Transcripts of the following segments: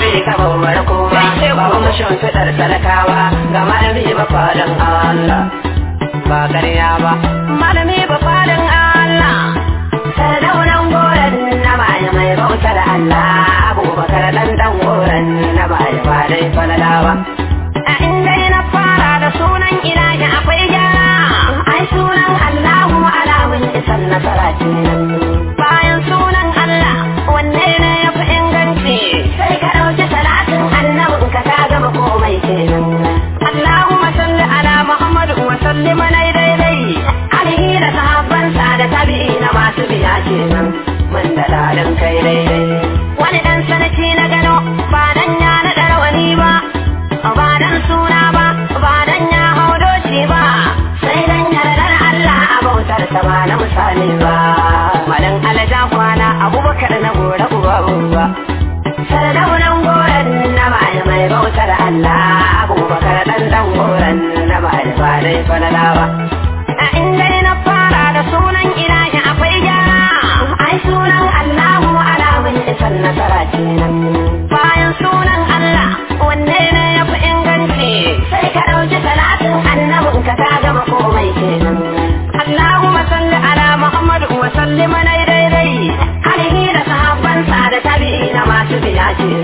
bai ka bawar kowa babu mashin fidar talakawa. Ga malami ba fadan Allah ba ƙarya ba. Malami ba fadan Allah sardaunan goran na baya mai bautar Allah. Abubakar dan dan goran na baya ba dai a inda na fara da sunan ilahi akwai gyara. Ai sunan Allahu alamun isan nasara bayan kenan. Mun da kai daidai. Wani dan sanaki na gano ba dan ya naɗa rawani ba. Ba dan suna ba ba dan ya hau doci ba. Sai dan yardar Allah a bautar sa ba na misali ba. Madan alaja kwana abubakar na gora uba uba. Sardaunan goran na mai mai bautar Allah. Abubakar dan dan goran na mai ba dai falala ba.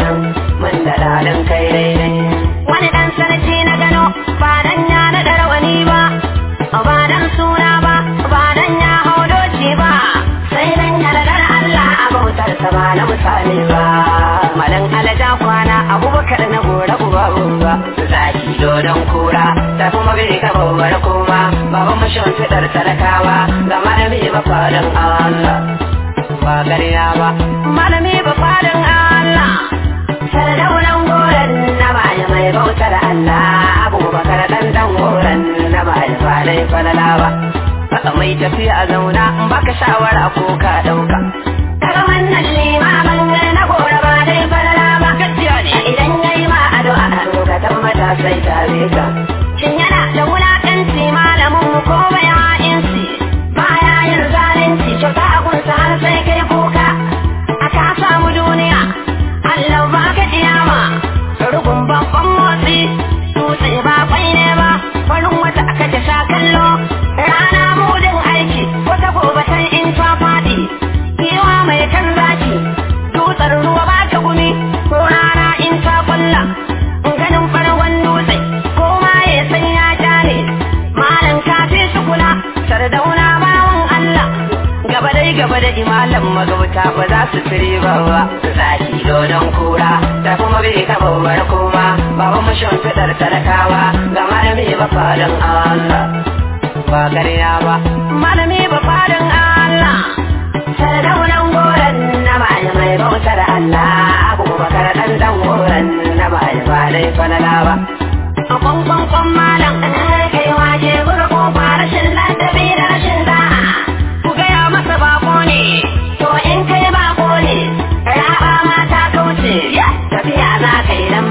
Kenan mun da ladan kai daidai wani dan sanati na gano ba dan ya naɗa rawani ba. Ba dan suna ba ba dan ya hau doci ba. Sai dan yardar Allah a bautar sa ba na misali ba. Madan alaja kwana abubakar na gora uba uba. Zaki dodon kura ta kuma bai ka bawar koma. Baban mashin fidar talakawa ga malami ba fadan Allah. Ba ƙarya ba. Malami ba fadan Allah. Sardaunan mai bautar Allah abubakar tafiya zauna baka shawara ko ka ɗauka kaga dai falala ba gaskiya yayi ma addu'a ka tabbata sai ta ka shin yana da wulakanci malamin ko bai yin zalunci kyauta har sai kai kuma bai ka bawar koma baba mashin fidar talakawa ga malami ba fadan Allah. Ba ƙarya ba. Malami ba fadan Allah. Na mai bautar Allah na ba dai falala ba. Malam kai waje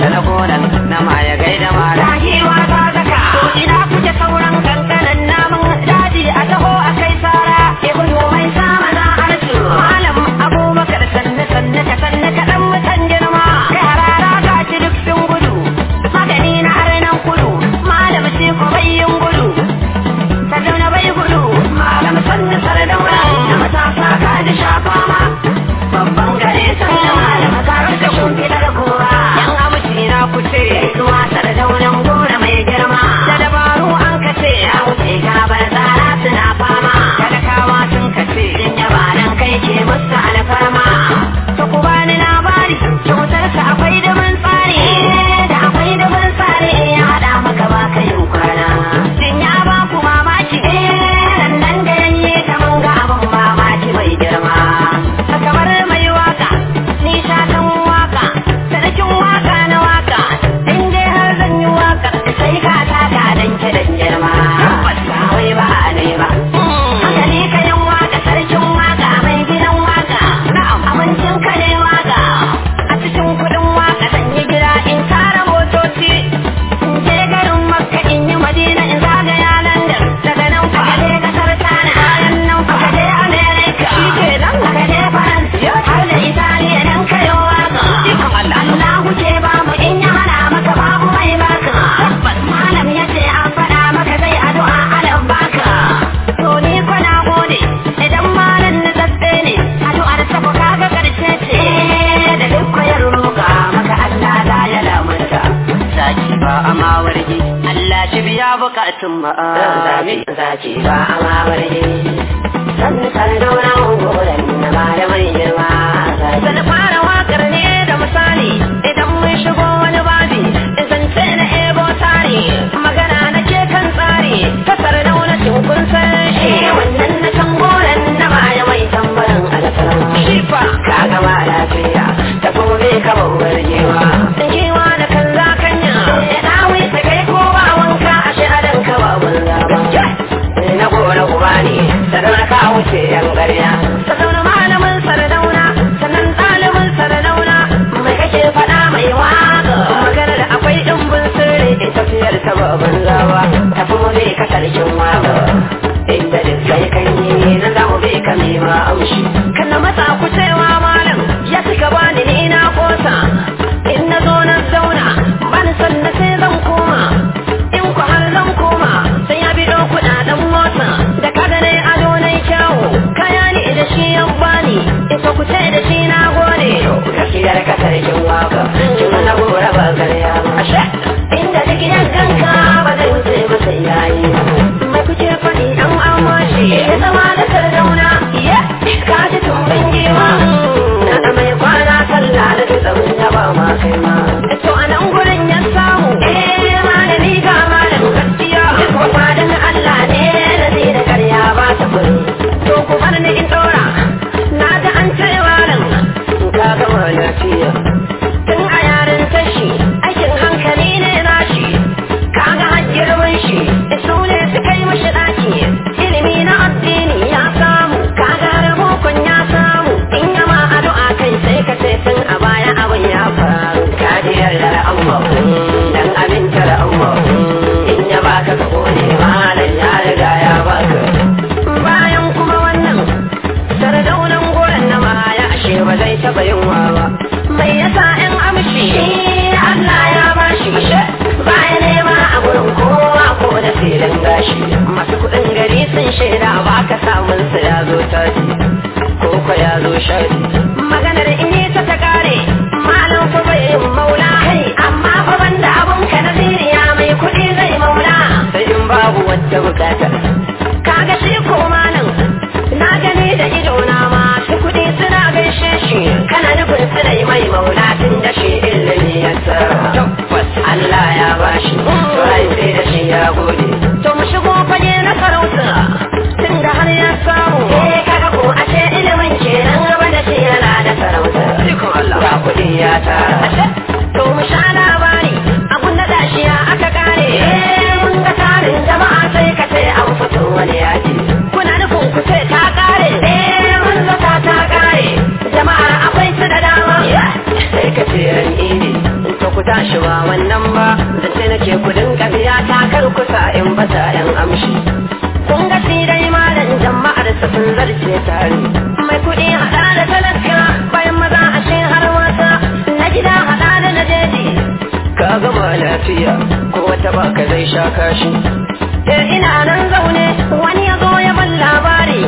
waƙa na shi biya bukatun ma zabi zaci ba amma barje sannu kallo na ungoran na ba da mai girma. Sannu fara waƙar ne da misali idan mun shigo wani babi zance na ebo tari. Magana na ke kan tsari ƙasar dauna cikin san shi. Wannan na can goran na ba da mai tambarin alfarin shi fa. Ka gama lafiya ta gobe ka bauwar jewa shi ba wannan ba. Da ce nake kuɗin kabiya ta kar kusa in bata yan amshi. Kun ga shi dai malam jama'ar sa sun zarce tare mai kuɗi hada da talaka bayan maza ashe har mata. Na gida hada da na jeji. Ka gama lafiya ko wata baka zai sha kashi. Eh ina nan zaune wani ya zo ya ban labari.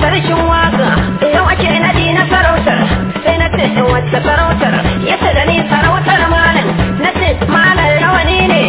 Sarkin waƙa yau ake nadi na sarautar sai na ce in wacce sarautar? Ya ce da ni sarautar malam. Na ce malam rawani ne.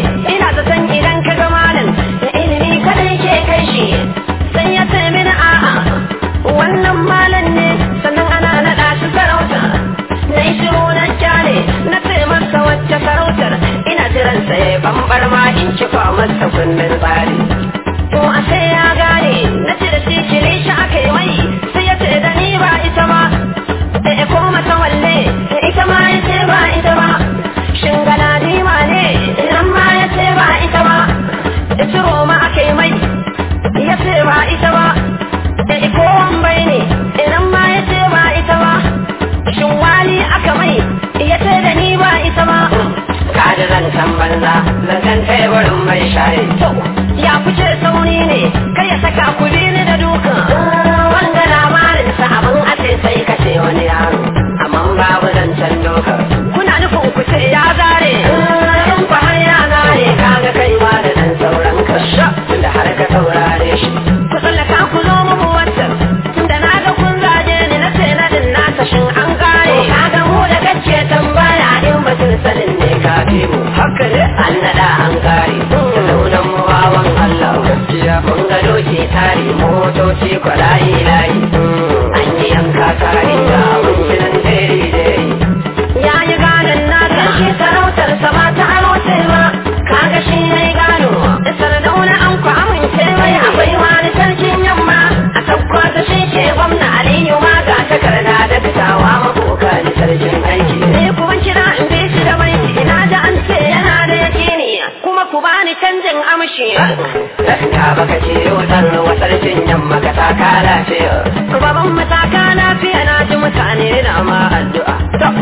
Baban mataka lafiya na ji mutane na ma addu'a.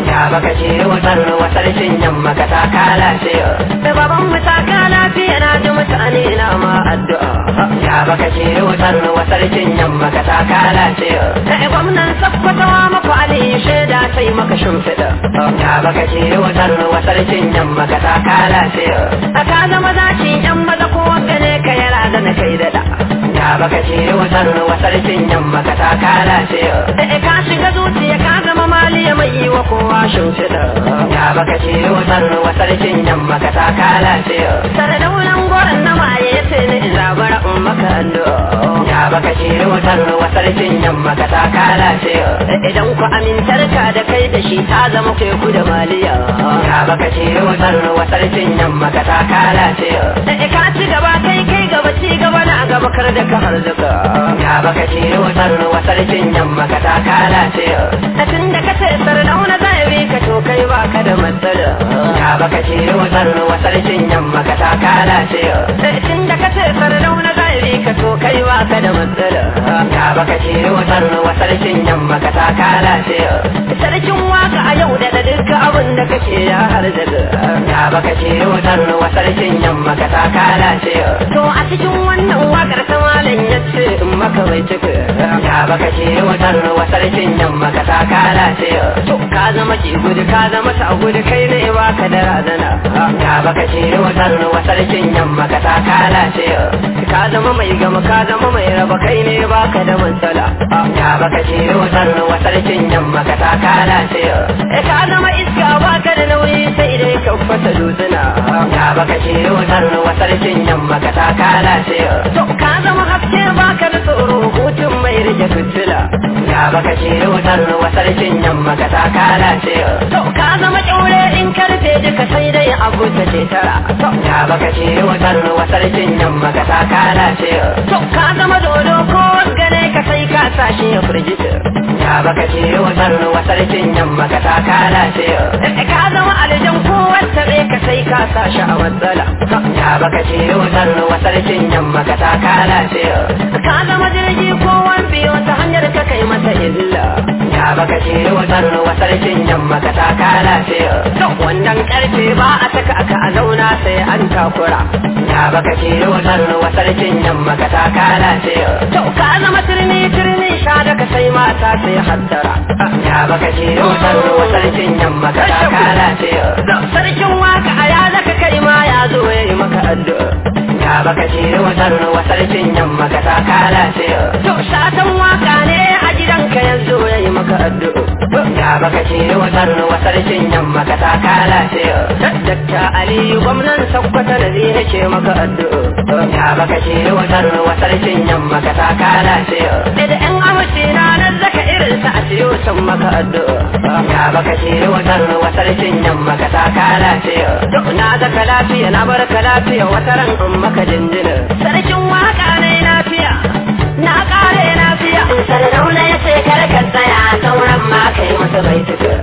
Ya baka ce wutar wa sarkin yamma ka taka lafiya baban mataka lafiya na ji mutane na ma addu'a. Ya baka ce wutar wa sarkin yamma ka taka lafiya gwamnan sakkwatawa maku aliyu shaida sai maka shimfiɗa. Ka zama zacin yan maza ko gane ka yara da na kai daɗa ya baka ce wutar wa sarkin yamma ka taka lafiya ka shiga zuciya ka zama maliya mai yi wa kowa shimfiɗa. Ya baka ce wutar wa sarkin yamma ka taka lafiya sardaunan goron na maye ya ce ni zabara in maka addu'a ya baka ce wutar wa sarkin yamma ka taka lafiya idan ku amintar ka da kai da shi ta zama teku da maliya. Ya baka ce wutar wa sarkin yamma ka taka lafiya ka ci gaba kai kai gaba ci gaba na gaba kar da ka harzuka. Ya baka ce wutar wa sarkin yamma ka taka lafiya. Tun da ka ce sardauna zai bi ka to kai baka da matsala. Ya baka ce wutar wa sarkin yamma ka taka lafiya tun da ka ce sardauna zai bi ka to kai baka da matsala. Ya baka ce wutar wa sarkin yamma ka taka lafiya sarkin waƙa a yau da duka abin da kake ya harzuka ya baka ce wutar wa sarkin yamma ka taka lafiya to a cikin wannan waƙar ta malam ya ce in maka bai cika. Ya baka ce wutar sarkin yamma ka lafiya. To ka zama ki gudu ka zama ta gudu kai ne baka da razana. Ya baka ce wutar sarkin yamma ka taka lafiya. Ka zama mai gama ka zama mai raba kai ne baka da matsala. Ya baka ce wutar sarkin yamma ka taka lafiya. Ka zama iska baka da nauyi sai dai ka fata dutsuna ya baka ce wutar sarkin yamma ka lafiya. To ka zama riƙe fitila. Ya baka ce wutar wa sarkin yamma ka taka lafiya to ka zama kyaure in ƙarfe duka sai dai abu ta ce tara. To ya baka ce wutar wa sarkin yamma ka taka lafiya to ka zama dodo ko gane ka sai ka sashi ya firgita ya baka ce wutar wa sarkin yamma ka taka lafiya ka zama aljan ko wata ka sai ka sashi a matsala. Ya baka ce wutar wa sarkin yamma ka taka lafiya ka zama baka ce wutar wa sarkin yamma ka taka lafiya. Wannan ƙarfe ba a saka aka a zauna sai an takura. Ya baka ce wutar wa sarkin yamma ka taka lafiya. To ka zama turmi turmi sha da ka sai mata sai hattara. Ya baka ce wutar wa sarkin yamma ka taka lafiya. Sarkin waƙa a ya zaka kai ma ya zo ya yi maka addu'a. Ya baka ce wutar wa sarkin yamma ka taka lafiya. To shatan waƙa ne a gidanka yanzu. Maka addu'a ya baka ce wutar wa sarkin yamma ka taka lafiya dakta aliyu gwamnan sakkwata da zai ce maka addu'a ya baka ce wutar wa sarkin yamma ka taka lafiya da yan amince na nan zaka irin sa a siyo san maka addu'a ya baka ce wutar wa sarkin yamma ka taka lafiya to na zaka lafiya na barka lafiya wata ran in maka jinjina. Sarkin waƙa ne lafiya. Na kare lafiya. Sardauna ya ce kar ka tsaya sauran ma kai masa bai tuka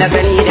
na gani